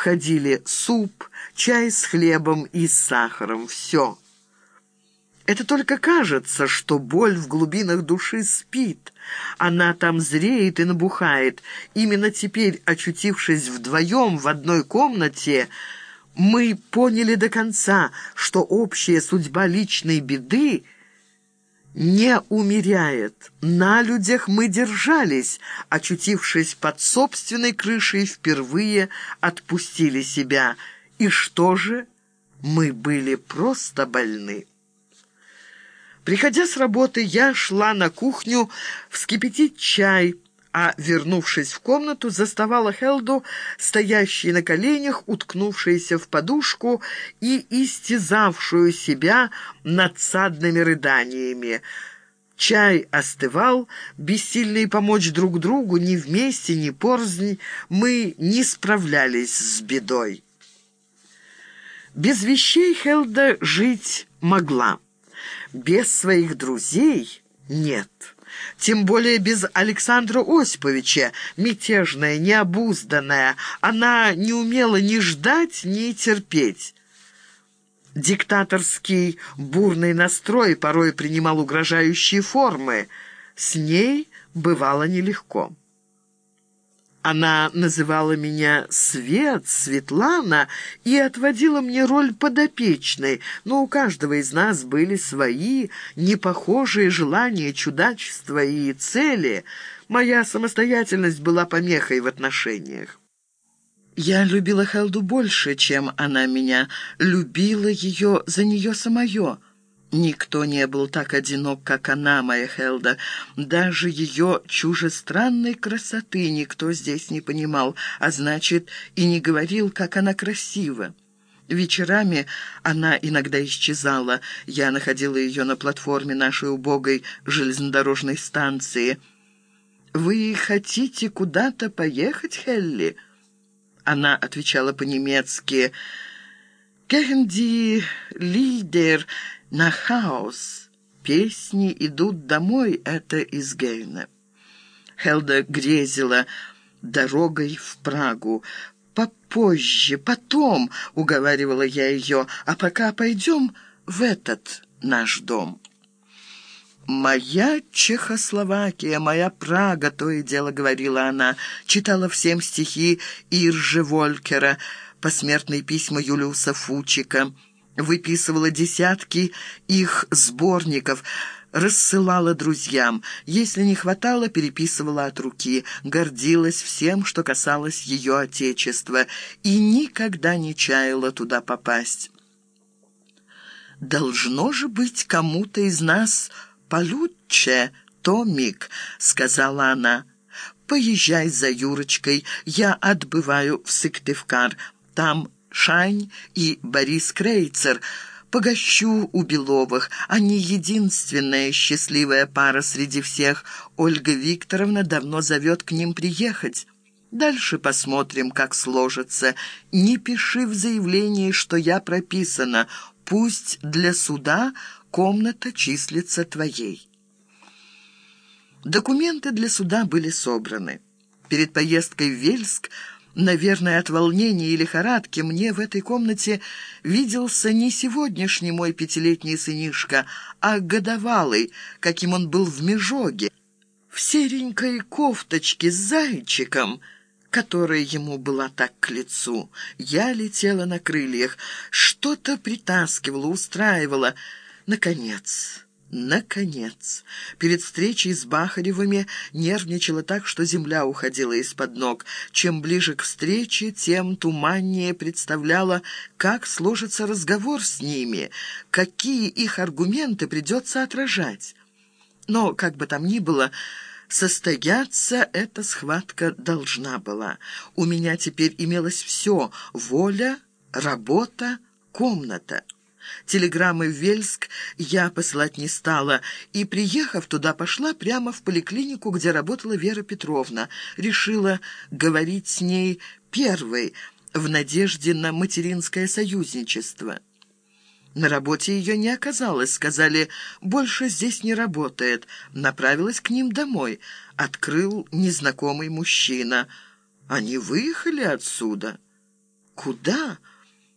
входили суп, чай с хлебом и сахаром. Все. Это только кажется, что боль в глубинах души спит. Она там зреет и набухает. Именно теперь, очутившись вдвоем в одной комнате, мы поняли до конца, что общая судьба личной беды не умеряет. На людях мы держались, очутившись под собственной крышей, впервые отпустили себя. И что же? Мы были просто больны. Приходя с работы, я шла на кухню вскипятить чай, а, вернувшись в комнату, заставала Хелду, стоящей на коленях, уткнувшейся в подушку и истязавшую себя надсадными рыданиями. Чай остывал, бессильные помочь друг другу ни вместе, ни порзнь, мы не справлялись с бедой. Без вещей Хелда жить могла, без своих друзей нет» тем более без Александра Осиповича, мятежная, необузданная. Она не умела ни ждать, ни терпеть. Диктаторский бурный настрой порой принимал угрожающие формы. С ней бывало нелегко. Она называла меня Свет, Светлана и отводила мне роль подопечной, но у каждого из нас были свои, непохожие желания, чудачества и цели. Моя самостоятельность была помехой в отношениях. Я любила Хелду больше, чем она меня, любила ее за нее самое. Никто не был так одинок, как она, моя Хелда. Даже ее чужестранной красоты никто здесь не понимал, а значит, и не говорил, как она красива. Вечерами она иногда исчезала. Я находила ее на платформе нашей убогой железнодорожной станции. «Вы хотите куда-то поехать, Хелли?» Она отвечала по-немецки «Гехенди лидер...» на хаос. Песни идут домой, это из Гейна. Хелда грезила дорогой в Прагу. «Попозже, потом», — уговаривала я ее, «а пока пойдем в этот наш дом». «Моя Чехословакия, моя Прага», — то и дело говорила она, читала всем стихи Иржи Волькера, посмертные письма Юлиуса Фучика — выписывала десятки их сборников, рассылала друзьям. Если не хватало, переписывала от руки, гордилась всем, что касалось ее отечества, и никогда не чаяла туда попасть. «Должно же быть кому-то из нас получше, Томик», — сказала она. «Поезжай за Юрочкой, я отбываю в Сыктывкар, там Шань и Борис Крейцер. Погощу у Беловых. Они единственная счастливая пара среди всех. Ольга Викторовна давно зовет к ним приехать. Дальше посмотрим, как сложится. Не пиши в заявлении, что я прописана. Пусть для суда комната числится твоей. Документы для суда были собраны. Перед поездкой в Вельск Наверное, от волнения и лихорадки мне в этой комнате виделся не сегодняшний мой пятилетний сынишка, а годовалый, каким он был в Межоге, в серенькой кофточке с зайчиком, которая ему была так к лицу. Я летела на крыльях, что-то притаскивала, устраивала. Наконец... Наконец! Перед встречей с Бахаревыми нервничала так, что земля уходила из-под ног. Чем ближе к встрече, тем туманнее представляла, как сложится разговор с ними, какие их аргументы придется отражать. Но, как бы там ни было, состояться эта схватка должна была. У меня теперь имелось все — воля, работа, комната. Телеграммы в Вельск я посылать не стала, и, приехав туда, пошла прямо в поликлинику, где работала Вера Петровна. Решила говорить с ней первой, в надежде на материнское союзничество. На работе ее не оказалось, сказали, больше здесь не работает. Направилась к ним домой. Открыл незнакомый мужчина. Они выехали отсюда. Куда?